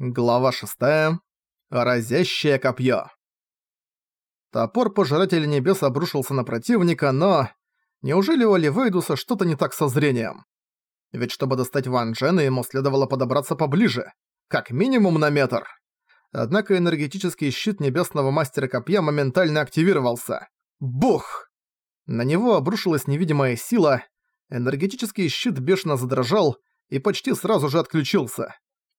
Глава 6. Разящее копье. Топор Пожирателя Небес обрушился на противника, но... Неужели у Оливейдуса что-то не так со зрением? Ведь чтобы достать Ван Джена, ему следовало подобраться поближе. Как минимум на метр. Однако энергетический щит Небесного Мастера Копья моментально активировался. Бух! На него обрушилась невидимая сила, энергетический щит бешено задрожал и почти сразу же отключился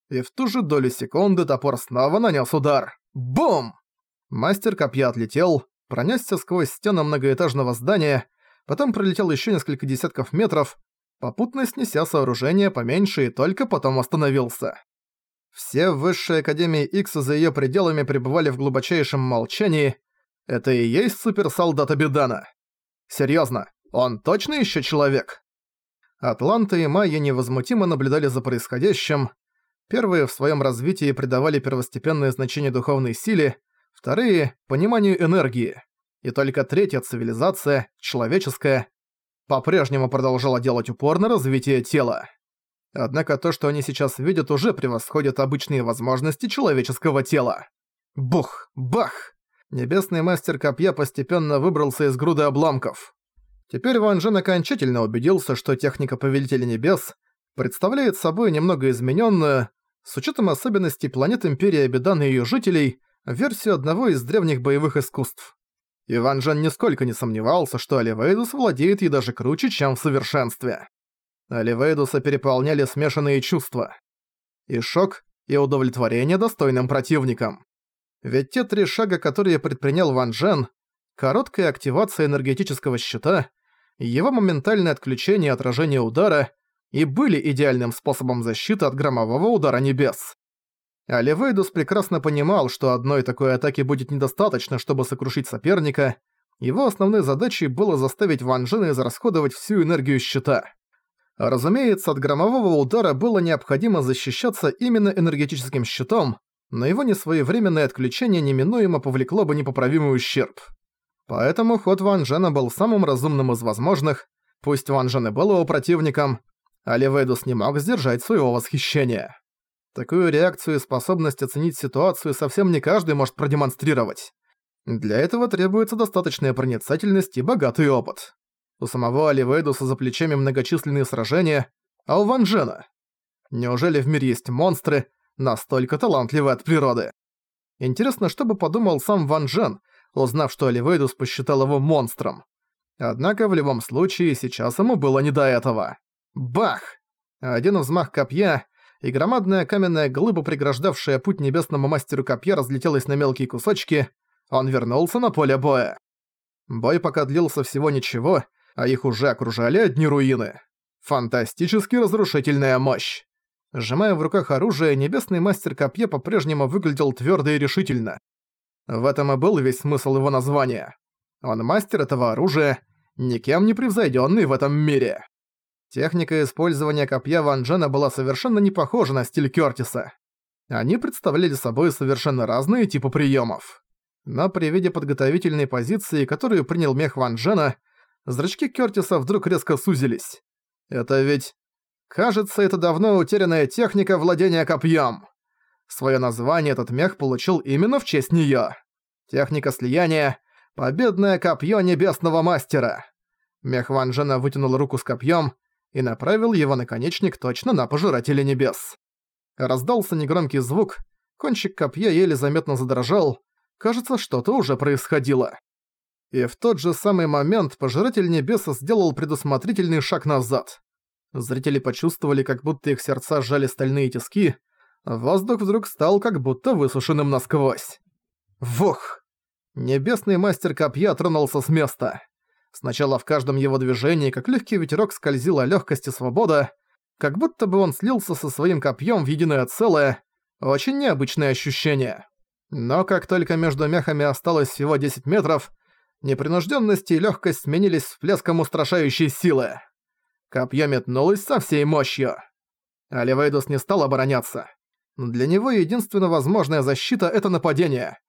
и в ту же долю секунды топор снова нанес удар. Бум! Мастер копья отлетел, пронесся сквозь стену многоэтажного здания, потом пролетел еще несколько десятков метров, попутно снеся сооружение поменьше и только потом остановился. Все в Высшей Академии Икс за ее пределами пребывали в глубочайшем молчании. Это и есть суперсолдат Абидана. Серьезно, он точно еще человек? Атланта и Майя невозмутимо наблюдали за происходящим, Первые в своем развитии придавали первостепенное значение духовной силе, вторые – пониманию энергии. И только третья цивилизация, человеческая, по-прежнему продолжала делать упор на развитие тела. Однако то, что они сейчас видят, уже превосходит обычные возможности человеческого тела. Бух! Бах! Небесный мастер копья постепенно выбрался из груды обломков. Теперь Ван Джен окончательно убедился, что техника Повелителя Небес представляет собой немного измененную, с учетом особенностей планет Империи Абидан и её жителей, версию одного из древних боевых искусств. Иван Жан нисколько не сомневался, что Оливейдус владеет ей даже круче, чем в совершенстве. Оливейдуса переполняли смешанные чувства. И шок, и удовлетворение достойным противником. Ведь те три шага, которые предпринял Ван Джен, короткая активация энергетического щита, его моментальное отключение и отражение удара и были идеальным способом защиты от громового удара небес. Оливейдус прекрасно понимал, что одной такой атаки будет недостаточно, чтобы сокрушить соперника. Его основной задачей было заставить Ван Джена израсходовать всю энергию щита. Разумеется, от громового удара было необходимо защищаться именно энергетическим щитом, но его несвоевременное отключение неминуемо повлекло бы непоправимый ущерб. Поэтому ход Ван Джена был самым разумным из возможных, пусть Ван Джен и был его противником, Оливейдус не мог сдержать своего восхищения. Такую реакцию и способность оценить ситуацию совсем не каждый может продемонстрировать. Для этого требуется достаточная проницательность и богатый опыт. У самого Оливейдуса за плечами многочисленные сражения, а у Ван Джена? Неужели в мире есть монстры, настолько талантливые от природы? Интересно, что бы подумал сам Ван Джен, узнав, что Оливейдус посчитал его монстром. Однако в любом случае сейчас ему было не до этого. Бах! Один взмах копья, и громадная каменная глыба, преграждавшая путь небесному мастеру копья, разлетелась на мелкие кусочки. Он вернулся на поле боя. Бой пока длился всего ничего, а их уже окружали одни руины. Фантастически разрушительная мощь. Сжимая в руках оружие, небесный мастер копья по-прежнему выглядел твердо и решительно. В этом и был весь смысл его названия. Он мастер этого оружия, никем не превзойденный в этом мире. Техника использования копья Ван Джена была совершенно не похожа на стиль Кёртиса. Они представляли собой совершенно разные типы приемов. Но при виде подготовительной позиции, которую принял мех Ван Джена, зрачки Кёртиса вдруг резко сузились. Это ведь... Кажется, это давно утерянная техника владения копьем. Своё название этот мех получил именно в честь неё. Техника слияния — победное копье небесного мастера. Мех Ван Джена вытянул руку с копьем, и направил его наконечник точно на Пожирателя Небес. Раздался негромкий звук, кончик копья еле заметно задрожал, кажется, что-то уже происходило. И в тот же самый момент Пожиратель Небес сделал предусмотрительный шаг назад. Зрители почувствовали, как будто их сердца сжали стальные тиски, воздух вдруг стал как будто высушенным насквозь. Вух! Небесный мастер копья тронулся с места. Сначала в каждом его движении, как легкий ветерок, скользила легкость и свобода, как будто бы он слился со своим копьем в единое целое. Очень необычное ощущение. Но как только между мехами осталось всего 10 метров, непринужденность и легкость сменились всплеском устрашающей силы. Копье метнулось со всей мощью. Оливейдус не стал обороняться. Для него единственно возможная защита — это нападение.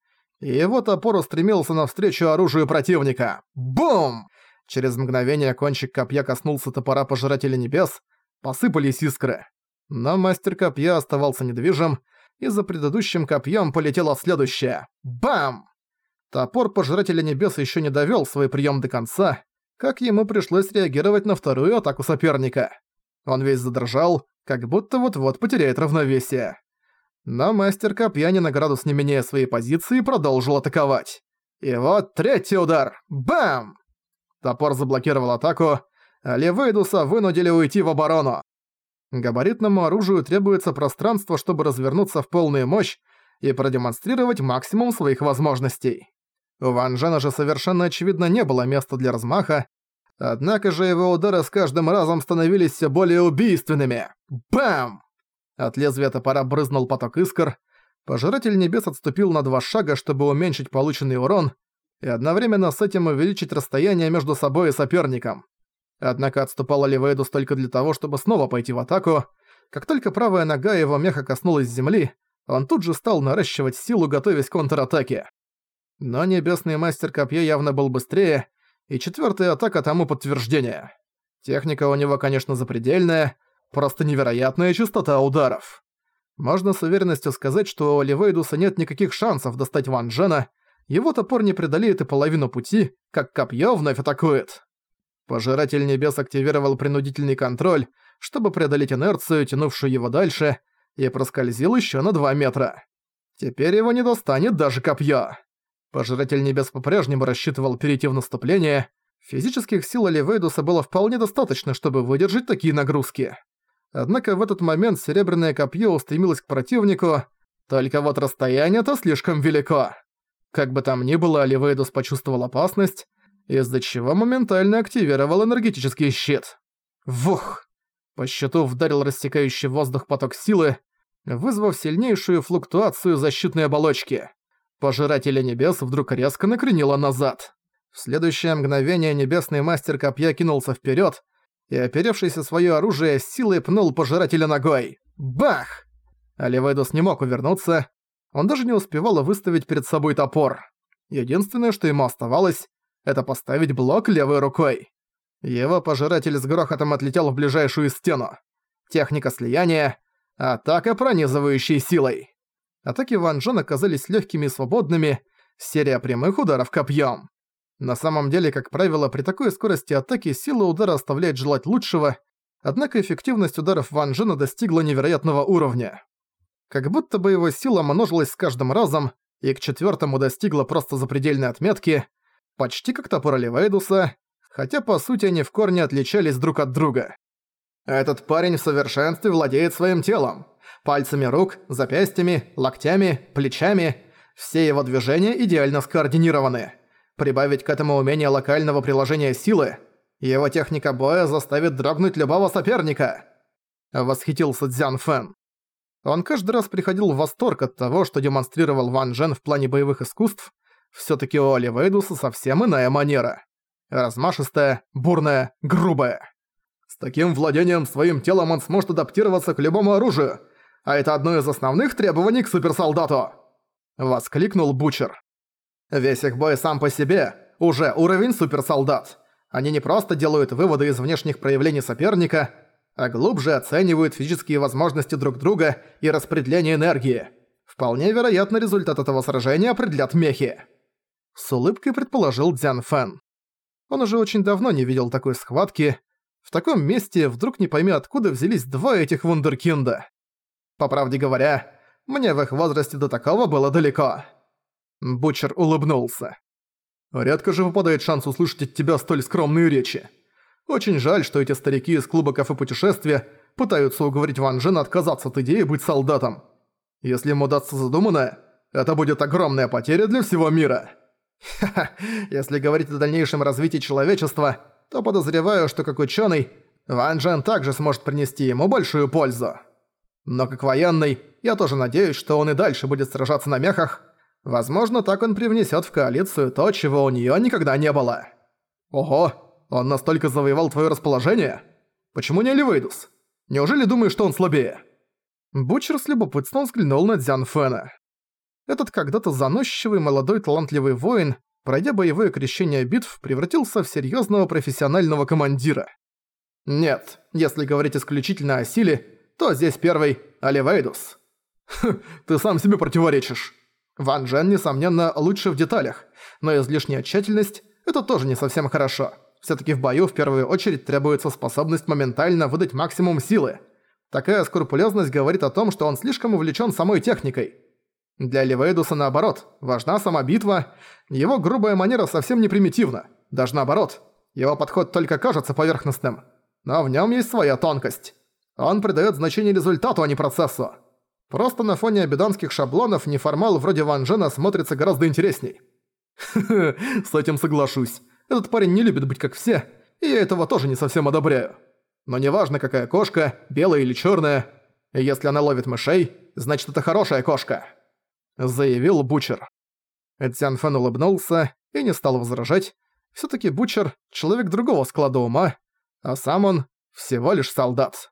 И его топор устремился навстречу оружию противника. Бум! Через мгновение кончик копья коснулся топора Пожирателя Небес, посыпались искры. Но мастер копья оставался недвижим, и за предыдущим копьем полетело следующее. Бам! Топор Пожирателя Небес еще не довел свой прием до конца, как ему пришлось реагировать на вторую атаку соперника. Он весь задрожал, как будто вот-вот потеряет равновесие. Но мастер копья ни на градус не меняя своей позиции продолжил атаковать. И вот третий удар. Бам! Топор заблокировал атаку, а Левейдуса вынудили уйти в оборону. Габаритному оружию требуется пространство, чтобы развернуться в полную мощь и продемонстрировать максимум своих возможностей. У Ван Джена же совершенно очевидно не было места для размаха, однако же его удары с каждым разом становились все более убийственными. Бам! От лезвия топора брызнул поток искр, Пожиратель Небес отступил на два шага, чтобы уменьшить полученный урон, и одновременно с этим увеличить расстояние между собой и соперником. Однако отступала Ливейдус только для того, чтобы снова пойти в атаку. Как только правая нога его меха коснулась земли, он тут же стал наращивать силу, готовясь к контратаке. Но Небесный Мастер Копья явно был быстрее, и четвертая атака тому подтверждение. Техника у него, конечно, запредельная, просто невероятная частота ударов. Можно с уверенностью сказать, что у Оливейдуса нет никаких шансов достать Ван Джена, его топор не преодолеет и половину пути, как копье вновь атакует. Пожиратель Небес активировал принудительный контроль, чтобы преодолеть инерцию, тянувшую его дальше, и проскользил еще на 2 метра. Теперь его не достанет даже копье. Пожиратель Небес по-прежнему рассчитывал перейти в наступление. Физических сил Оливейдуса было вполне достаточно, чтобы выдержать такие нагрузки. Однако в этот момент серебряное копье устремилось к противнику, только вот расстояние-то слишком велико. Как бы там ни было, Оливейдус почувствовал опасность, из-за чего моментально активировал энергетический щит. Вух! По щиту вдарил рассекающий воздух поток силы, вызвав сильнейшую флуктуацию защитной оболочки. Пожирателя небес вдруг резко накренило назад. В следующее мгновение небесный мастер копья кинулся вперед и, оперевшийся свое оружие, силой пнул пожирателя ногой. Бах! Оливейдус не мог увернуться, он даже не успевал выставить перед собой топор. Единственное, что ему оставалось, это поставить блок левой рукой. Его пожиратель с грохотом отлетел в ближайшую стену. Техника слияния, атака пронизывающей силой. Атаки Ван Джен оказались легкими и свободными, серия прямых ударов копьем. На самом деле, как правило, при такой скорости атаки сила удара оставляет желать лучшего, однако эффективность ударов Ван Джена достигла невероятного уровня. Как будто бы его сила множилась с каждым разом, и к четвертому достигла просто запредельной отметки, почти как топор Оливейдуса, хотя по сути они в корне отличались друг от друга. Этот парень в совершенстве владеет своим телом. Пальцами рук, запястьями, локтями, плечами. Все его движения идеально скоординированы. Прибавить к этому умение локального приложения силы, его техника боя заставит дрогнуть любого соперника. Восхитился Цзян Фэн. Он каждый раз приходил в восторг от того, что демонстрировал Ван Джен в плане боевых искусств, Всё-таки у Оливейдуса совсем иная манера. Размашистая, бурная, грубая. С таким владением своим телом он сможет адаптироваться к любому оружию, а это одно из основных требований к суперсолдату!» Воскликнул Бучер. «Весь их бой сам по себе уже уровень суперсолдат. Они не просто делают выводы из внешних проявлений соперника, а глубже оценивают физические возможности друг друга и распределение энергии. Вполне вероятно, результат этого сражения определят мехи. С улыбкой предположил Дзян Фэн. Он уже очень давно не видел такой схватки. В таком месте вдруг не пойми откуда взялись два этих вундеркинда. По правде говоря, мне в их возрасте до такого было далеко. Бучер улыбнулся. Редко же выпадает шанс услышать от тебя столь скромные речи. Очень жаль, что эти старики из клуба кафе путешествия пытаются уговорить Ван Джена отказаться от идеи быть солдатом. Если ему удастся задуманное, это будет огромная потеря для всего мира. Ха-ха, если говорить о дальнейшем развитии человечества, то подозреваю, что как ученый, Ван Джен также сможет принести ему большую пользу. Но как военный, я тоже надеюсь, что он и дальше будет сражаться на мехах. Возможно, так он привнесет в коалицию то, чего у нее никогда не было. Ого, он настолько завоевал твое расположение? Почему не Ливейдус? Неужели думаешь, что он слабее? Бучер с любопытством взглянул на Дзян Фэна. Этот когда-то заносчивый молодой талантливый воин, пройдя боевое крещение битв, превратился в серьезного профессионального командира. Нет, если говорить исключительно о силе, то здесь первый – Оливейдус. Ты сам себе противоречишь. Ван Джен, несомненно, лучше в деталях, но излишняя тщательность – это тоже не совсем хорошо. Всё-таки в бою в первую очередь требуется способность моментально выдать максимум силы. Такая скрупулезность говорит о том, что он слишком увлечен самой техникой. Для Ливейдуса наоборот, важна сама битва, его грубая манера совсем не примитивна, даже наоборот. Его подход только кажется поверхностным, но в нем есть своя тонкость. Он придает значение результату, а не процессу. Просто на фоне абиданских шаблонов неформал вроде Ван Джена смотрится гораздо интересней. с этим соглашусь. Этот парень не любит быть как все, и я этого тоже не совсем одобряю. Но неважно, какая кошка, белая или черная, если она ловит мышей, значит это хорошая кошка», — заявил Бучер. Цзян Фэн улыбнулся и не стал возражать. все таки Бучер — человек другого склада ума, а сам он всего лишь солдат.